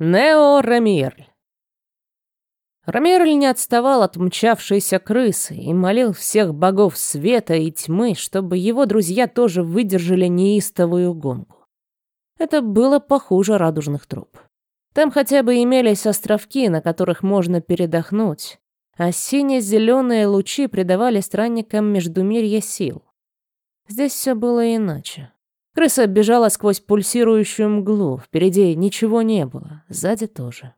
Нео Рамирль. Рамирль не отставал от мчавшейся крысы и молил всех богов света и тьмы, чтобы его друзья тоже выдержали неистовую гонку. Это было похуже радужных труб. Там хотя бы имелись островки, на которых можно передохнуть, а сине-зеленые лучи придавали странникам междумирья сил. Здесь все было иначе. Крыса бежала сквозь пульсирующую мглу. Впереди ничего не было, сзади тоже.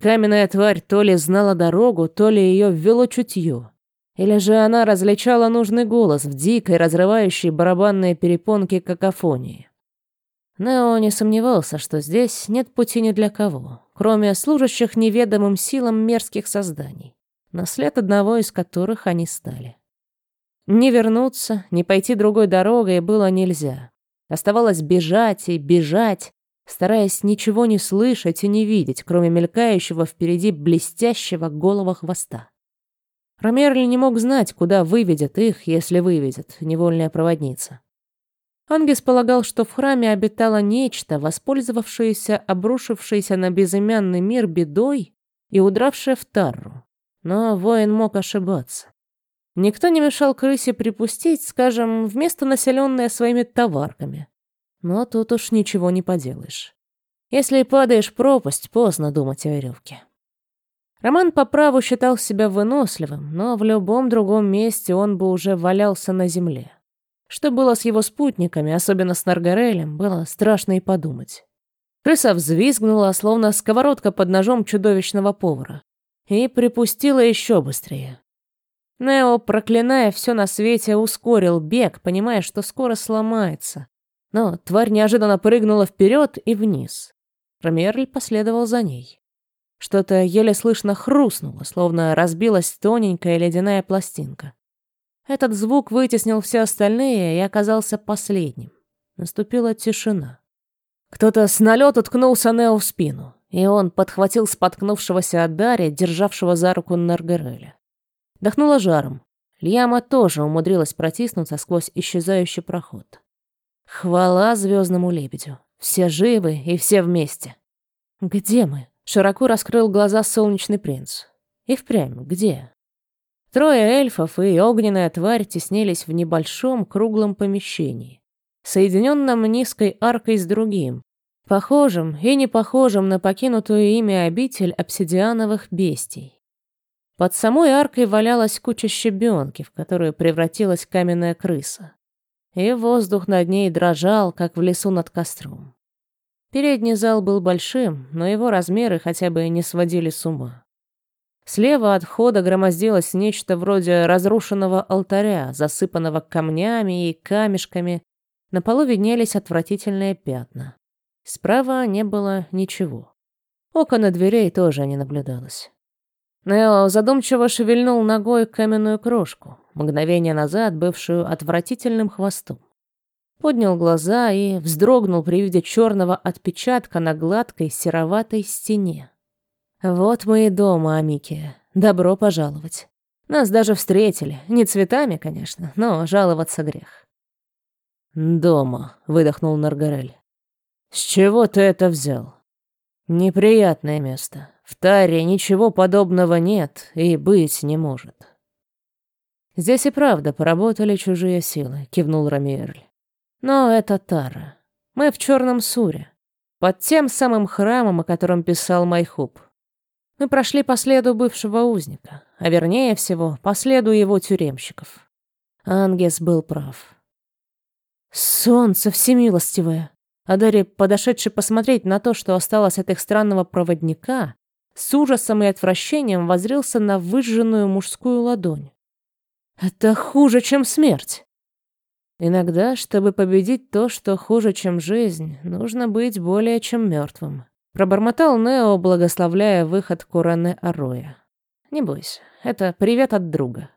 Каменная тварь то ли знала дорогу, то ли ее ввело чутье. Или же она различала нужный голос в дикой, разрывающей барабанные перепонки какофонии. Нео не сомневался, что здесь нет пути ни для кого, кроме служащих неведомым силам мерзких созданий, наслед одного из которых они стали. Не вернуться, не пойти другой дорогой было нельзя. Оставалось бежать и бежать, стараясь ничего не слышать и не видеть, кроме мелькающего впереди блестящего голого хвоста. Ромерли не мог знать, куда выведет их, если выведет, невольная проводница. Ангес полагал, что в храме обитало нечто, воспользовавшееся обрушившееся на безымянный мир бедой и удравшее в Тарру. Но воин мог ошибаться. Никто не мешал крысе припустить, скажем, в место, населенное своими товарками. Но тут уж ничего не поделаешь. Если падаешь в пропасть, поздно думать о веревке. Роман по праву считал себя выносливым, но в любом другом месте он бы уже валялся на земле. Что было с его спутниками, особенно с Наргарелем, было страшно и подумать. Крыса взвизгнула, словно сковородка под ножом чудовищного повара, и припустила еще быстрее. Нео, проклиная все на свете, ускорил бег, понимая, что скоро сломается. Но тварь неожиданно прыгнула вперед и вниз. Ромерль последовал за ней. Что-то еле слышно хрустнуло, словно разбилась тоненькая ледяная пластинка. Этот звук вытеснил все остальные и оказался последним. Наступила тишина. Кто-то с налету ткнулся Нео в спину, и он подхватил споткнувшегося от Дарья, державшего за руку Наргареля. Дохнуло жаром. Льяма тоже умудрилась протиснуться сквозь исчезающий проход. Хвала звездному лебедю. Все живы и все вместе. Где мы? Широко раскрыл глаза солнечный принц. И впрямь, где? Трое эльфов и огненная тварь теснились в небольшом круглом помещении, соединенном низкой аркой с другим, похожим и не похожим на покинутую ими обитель обсидиановых бестий. Под самой аркой валялась куча щебенки, в которую превратилась каменная крыса. И воздух над ней дрожал, как в лесу над костром. Передний зал был большим, но его размеры хотя бы не сводили с ума. Слева от входа громоздилось нечто вроде разрушенного алтаря, засыпанного камнями и камешками. На полу виднелись отвратительные пятна. Справа не было ничего. Окон и дверей тоже не наблюдалось. Нео задумчиво шевельнул ногой каменную крошку, мгновение назад бывшую отвратительным хвостом. Поднял глаза и вздрогнул при виде черного отпечатка на гладкой сероватой стене. «Вот мы и дома, Амики. Добро пожаловать. Нас даже встретили. Не цветами, конечно, но жаловаться грех». «Дома», — выдохнул Наргарель. «С чего ты это взял?» «Неприятное место. В Таре ничего подобного нет и быть не может. Здесь и правда поработали чужие силы, кивнул Рамиерль. Но это Тара. Мы в Черном Суре, под тем самым храмом, о котором писал Майхуб. Мы прошли по следу бывшего узника, а вернее всего, по следу его тюремщиков. Ангес был прав. «Солнце всемилостивое!» Адари, подошедший посмотреть на то, что осталось от их странного проводника, с ужасом и отвращением возрился на выжженную мужскую ладонь. «Это хуже, чем смерть!» Иногда, чтобы победить то, что хуже, чем жизнь, нужно быть более чем мертвым. Пробормотал Нео, благословляя выход Кураны Ароя. «Не бойся, это привет от друга».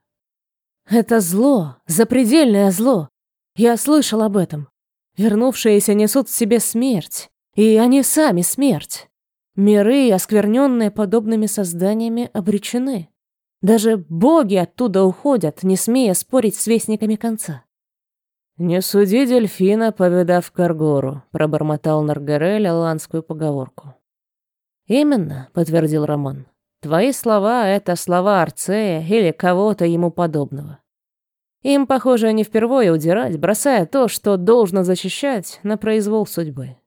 «Это зло, запредельное зло. Я слышал об этом. Вернувшиеся несут в себе смерть, и они сами смерть. Миры, оскверненные подобными созданиями, обречены. Даже боги оттуда уходят, не смея спорить с вестниками конца. «Не суди дельфина, повидав Каргору», — пробормотал Наргарель аланскую поговорку. «Именно», — подтвердил Роман. «Твои слова — это слова Арцея или кого-то ему подобного. Им, похоже, не впервые удирать, бросая то, что должно защищать, на произвол судьбы.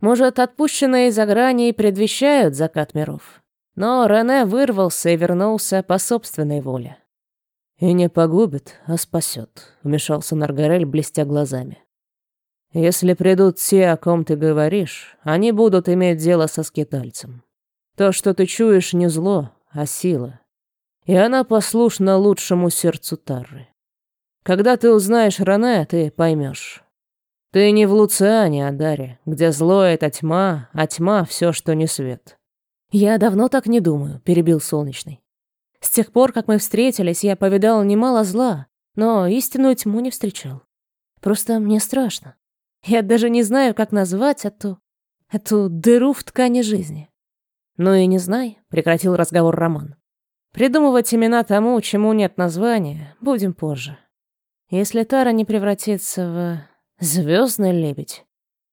Может, отпущенные за грани предвещают закат миров. Но Рене вырвался и вернулся по собственной воле. «И не погубит, а спасет», — вмешался Наргарель, блестя глазами. «Если придут те, о ком ты говоришь, они будут иметь дело со скитальцем. То, что ты чуешь, не зло, а сила. И она послушна лучшему сердцу Тарры. Когда ты узнаешь Рене, ты поймешь. Ты не в Луциане, а Даре, где зло — это тьма, а тьма — все, что не свет». «Я давно так не думаю», — перебил Солнечный. С тех пор, как мы встретились, я повидал немало зла, но истинную тьму не встречал. Просто мне страшно. Я даже не знаю, как назвать эту... эту дыру в ткани жизни. Ну и не знай, прекратил разговор Роман. Придумывать имена тому, чему нет названия, будем позже. Если Тара не превратится в... звездный лебедь,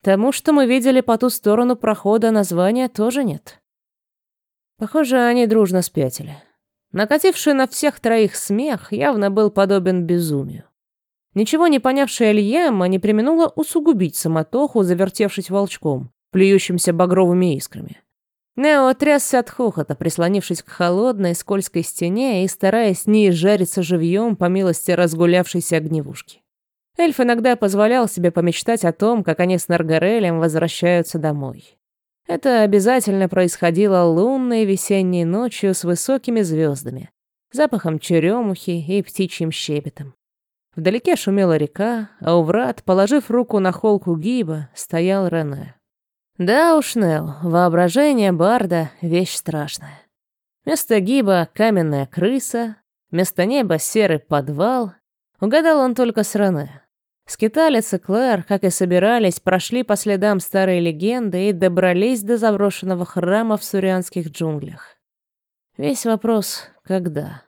тому, что мы видели по ту сторону прохода, названия тоже нет. Похоже, они дружно спятили. Накативший на всех троих смех явно был подобен безумию. Ничего не понявшая Ильяма не применула усугубить самотоху, завертевшись волчком, плюющимся багровыми искрами. Нео трясся от хохота, прислонившись к холодной, скользкой стене и стараясь не жариться живьем по милости разгулявшейся огневушки. Эльф иногда позволял себе помечтать о том, как они с Наргарелем возвращаются домой. Это обязательно происходило лунной весенней ночью с высокими звездами, запахом черемухи и птичьим щебетом. Вдалеке шумела река, а у врат, положив руку на холку гиба, стоял Рене. Да уж, Нел, воображение Барда — вещь страшная. Вместо гиба — каменная крыса, вместо неба — серый подвал. Угадал он только с Рене. Скиталец и Клэр, как и собирались, прошли по следам старой легенды и добрались до заброшенного храма в сурианских джунглях. Весь вопрос — когда?